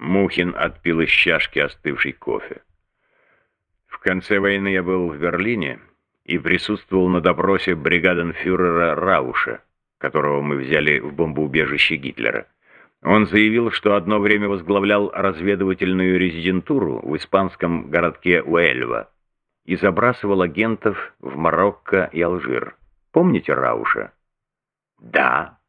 Мухин отпил из чашки остывший кофе. В конце войны я был в Берлине и присутствовал на допросе бригаденфюрера Рауша, которого мы взяли в бомбоубежище Гитлера. Он заявил, что одно время возглавлял разведывательную резидентуру в испанском городке Уэльва и забрасывал агентов в Марокко и Алжир. Помните Рауша? Да.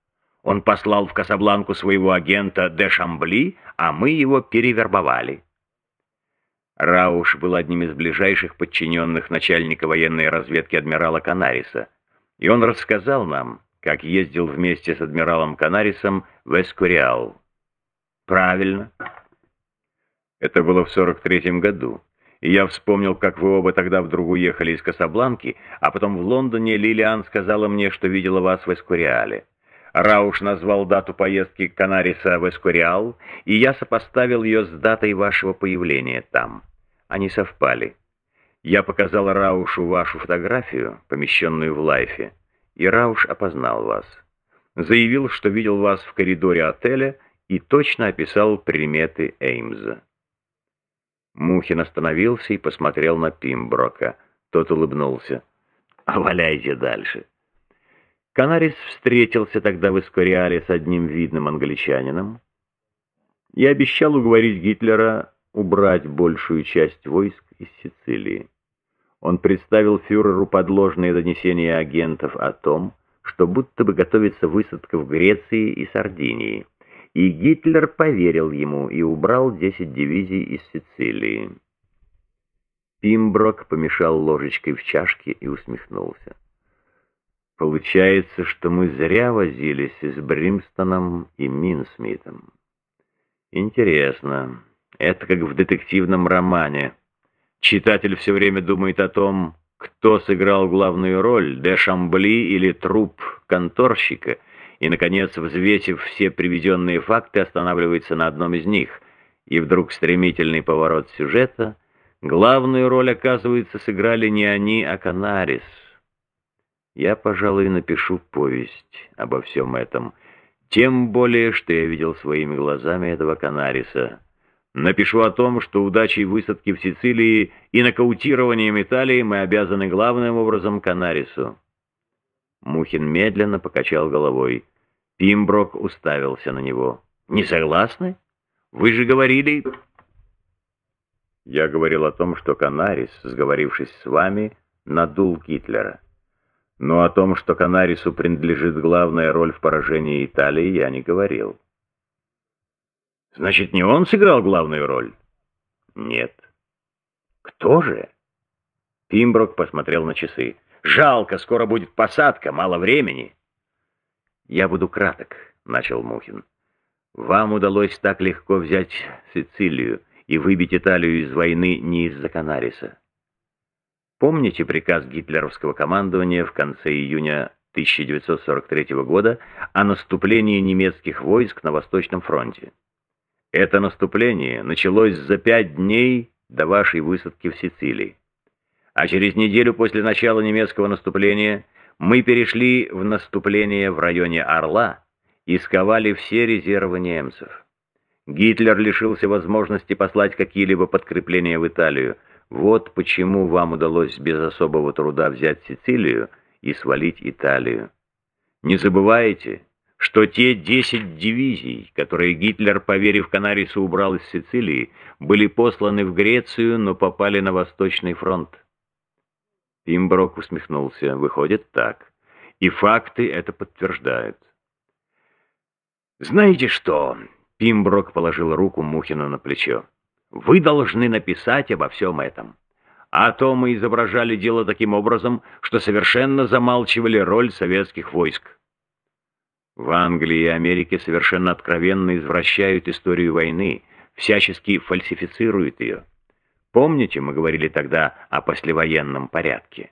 Он послал в Касабланку своего агента де Шамбли, а мы его перевербовали. Рауш был одним из ближайших подчиненных начальника военной разведки адмирала Канариса, и он рассказал нам, как ездил вместе с адмиралом Канарисом в Эскуриал. Правильно. Это было в 43-м году. И я вспомнил, как вы оба тогда вдруг уехали из Касабланки, а потом в Лондоне Лилиан сказала мне, что видела вас в Эскуриале. Рауш назвал дату поездки Канариса в Эскуриал, и я сопоставил ее с датой вашего появления там. Они совпали. Я показал Раушу вашу фотографию, помещенную в лайфе, и Рауш опознал вас. Заявил, что видел вас в коридоре отеля и точно описал приметы Эймза. Мухин остановился и посмотрел на Пимброка. Тот улыбнулся. «А валяйте дальше». Канарис встретился тогда в Эскориале с одним видным англичанином и обещал уговорить Гитлера убрать большую часть войск из Сицилии. Он представил фюреру подложные донесения агентов о том, что будто бы готовится высадка в Греции и Сардинии, и Гитлер поверил ему и убрал 10 дивизий из Сицилии. Пимброк помешал ложечкой в чашке и усмехнулся. Получается, что мы зря возились с Бримстоном и Минсмитом. Интересно. Это как в детективном романе. Читатель все время думает о том, кто сыграл главную роль, де Шамбли или труп конторщика, и, наконец, взвесив все приведенные факты, останавливается на одном из них, и вдруг стремительный поворот сюжета, главную роль, оказывается, сыграли не они, а Канарис — я, пожалуй, напишу повесть обо всем этом. Тем более, что я видел своими глазами этого Канариса. Напишу о том, что удачей высадки в Сицилии и нокаутированием Италии мы обязаны главным образом Канарису. Мухин медленно покачал головой. Пимброк уставился на него. «Не согласны? Вы же говорили...» «Я говорил о том, что Канарис, сговорившись с вами, надул Гитлера». Но о том, что Канарису принадлежит главная роль в поражении Италии, я не говорил. Значит, не он сыграл главную роль? Нет. Кто же? Пимброк посмотрел на часы. Жалко, скоро будет посадка, мало времени. Я буду краток, начал Мухин. Вам удалось так легко взять Сицилию и выбить Италию из войны не из-за Канариса. Помните приказ гитлеровского командования в конце июня 1943 года о наступлении немецких войск на Восточном фронте? Это наступление началось за пять дней до вашей высадки в Сицилии. А через неделю после начала немецкого наступления мы перешли в наступление в районе Орла и сковали все резервы немцев. Гитлер лишился возможности послать какие-либо подкрепления в Италию, вот почему вам удалось без особого труда взять Сицилию и свалить Италию. Не забывайте, что те 10 дивизий, которые Гитлер, поверив Канарису, убрал из Сицилии, были посланы в Грецию, но попали на Восточный фронт. Пимброк усмехнулся. Выходит так. И факты это подтверждают. «Знаете что?» Пимброк положил руку Мухину на плечо. Вы должны написать обо всем этом. А то мы изображали дело таким образом, что совершенно замалчивали роль советских войск. В Англии и Америке совершенно откровенно извращают историю войны, всячески фальсифицируют ее. Помните, мы говорили тогда о послевоенном порядке?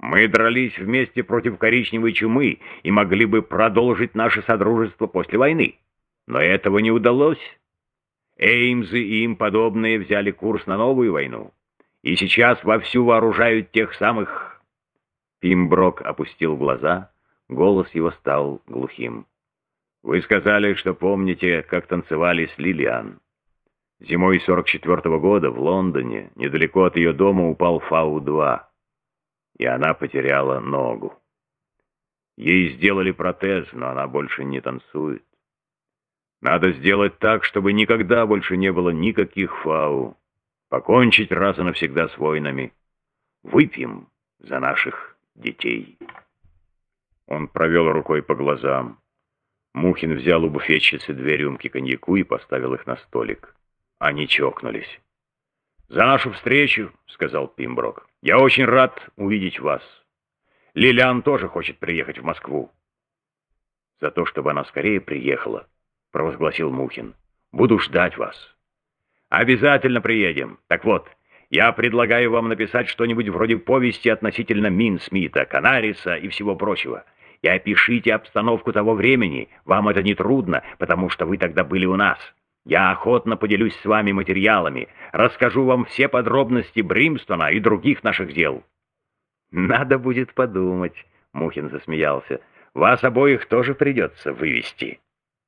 Мы дрались вместе против коричневой чумы и могли бы продолжить наше содружество после войны. Но этого не удалось. Эймзы и им подобные взяли курс на новую войну, и сейчас вовсю вооружают тех самых... Пимброк опустил глаза, голос его стал глухим. Вы сказали, что помните, как танцевали с Лилиан. Зимой 44 -го года в Лондоне, недалеко от ее дома, упал Фау-2, и она потеряла ногу. Ей сделали протез, но она больше не танцует. Надо сделать так, чтобы никогда больше не было никаких Фау. Покончить раз и навсегда с войнами. Выпьем за наших детей. Он провел рукой по глазам. Мухин взял у буфетчицы две рюмки коньяку и поставил их на столик. Они чокнулись. «За нашу встречу», — сказал Пимброк. «Я очень рад увидеть вас. Лилиан тоже хочет приехать в Москву». «За то, чтобы она скорее приехала», — провозгласил Мухин. «Буду ждать вас». «Обязательно приедем. Так вот, я предлагаю вам написать что-нибудь вроде повести относительно Мин Смита, Канариса и всего прочего. И опишите обстановку того времени. Вам это не трудно, потому что вы тогда были у нас». Я охотно поделюсь с вами материалами, расскажу вам все подробности Бримстона и других наших дел». «Надо будет подумать», — Мухин засмеялся. «Вас обоих тоже придется вывести».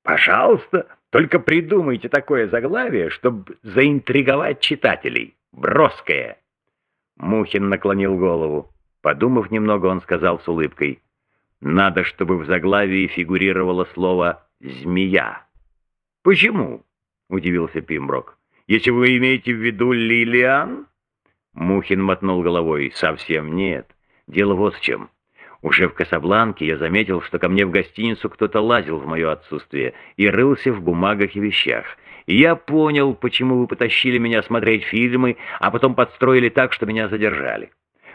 «Пожалуйста, только придумайте такое заглавие, чтобы заинтриговать читателей. Броское». Мухин наклонил голову. Подумав немного, он сказал с улыбкой. «Надо, чтобы в заглавии фигурировало слово «змея». «Почему?» — удивился Пимброк. «Если вы имеете в виду Лилиан?» Мухин мотнул головой. «Совсем нет. Дело вот в чем. Уже в Касабланке я заметил, что ко мне в гостиницу кто-то лазил в мое отсутствие и рылся в бумагах и вещах. И я понял, почему вы потащили меня смотреть фильмы, а потом подстроили так, что меня задержали.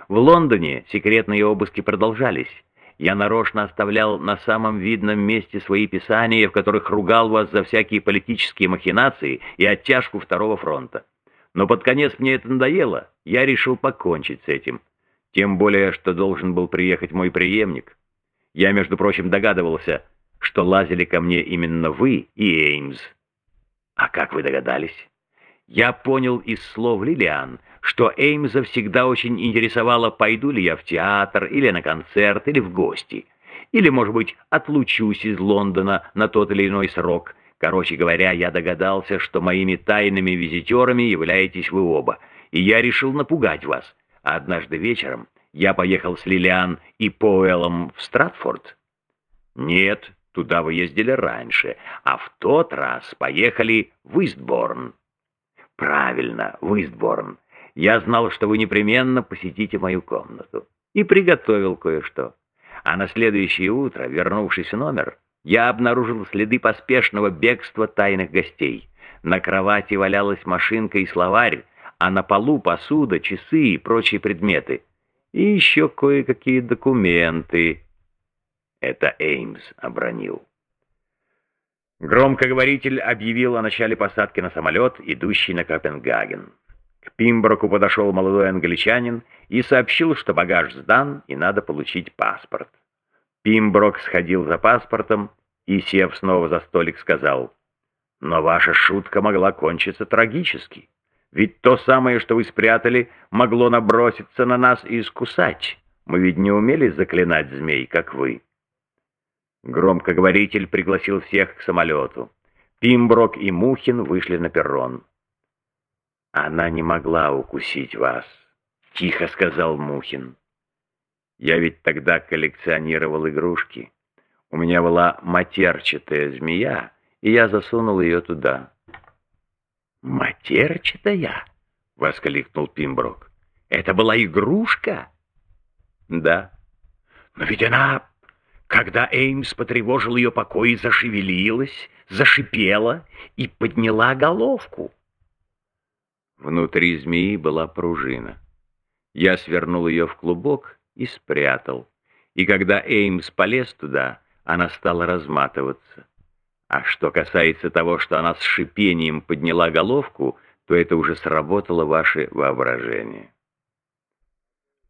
В Лондоне секретные обыски продолжались. Я нарочно оставлял на самом видном месте свои писания, в которых ругал вас за всякие политические махинации и оттяжку Второго фронта. Но под конец мне это надоело, я решил покончить с этим. Тем более, что должен был приехать мой преемник. Я, между прочим, догадывался, что лазили ко мне именно вы и Эймс. А как вы догадались? Я понял из слов Лилиан, что Эймза всегда очень интересовало, пойду ли я в театр, или на концерт, или в гости. Или, может быть, отлучусь из Лондона на тот или иной срок. Короче говоря, я догадался, что моими тайными визитерами являетесь вы оба, и я решил напугать вас. Однажды вечером я поехал с Лилиан и Поэлом в Стратфорд. Нет, туда вы ездили раньше, а в тот раз поехали в Истборн. Правильно, в Истборн. Я знал, что вы непременно посетите мою комнату. И приготовил кое-что. А на следующее утро, вернувшись в номер, я обнаружил следы поспешного бегства тайных гостей. На кровати валялась машинка и словарь, а на полу посуда, часы и прочие предметы. И еще кое-какие документы. Это Эймс обронил. Громкоговоритель объявил о начале посадки на самолет, идущий на Копенгаген. К Пимброку подошел молодой англичанин и сообщил, что багаж сдан и надо получить паспорт. Пимброк сходил за паспортом и, сев снова за столик, сказал, «Но ваша шутка могла кончиться трагически. Ведь то самое, что вы спрятали, могло наброситься на нас и искусать. Мы ведь не умели заклинать змей, как вы». Громкоговоритель пригласил всех к самолету. Пимброк и Мухин вышли на перрон. «Она не могла укусить вас», — тихо сказал Мухин. «Я ведь тогда коллекционировал игрушки. У меня была матерчатая змея, и я засунул ее туда». «Матерчатая?» — воскликнул Пимброк. «Это была игрушка?» «Да». «Но ведь она когда Эймс потревожил ее покой, зашевелилась, зашипела и подняла головку. Внутри змеи была пружина. Я свернул ее в клубок и спрятал. И когда Эймс полез туда, она стала разматываться. А что касается того, что она с шипением подняла головку, то это уже сработало ваше воображение.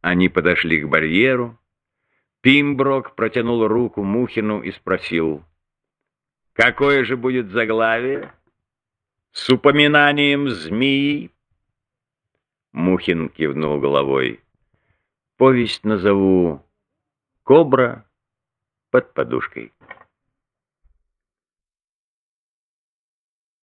Они подошли к барьеру, Пимброк протянул руку Мухину и спросил, «Какое же будет заглавие? С упоминанием змеи?» Мухин кивнул головой. «Повесть назову «Кобра под подушкой».